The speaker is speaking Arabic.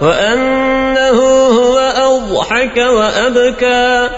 وأنه هو أضحك وأبكى.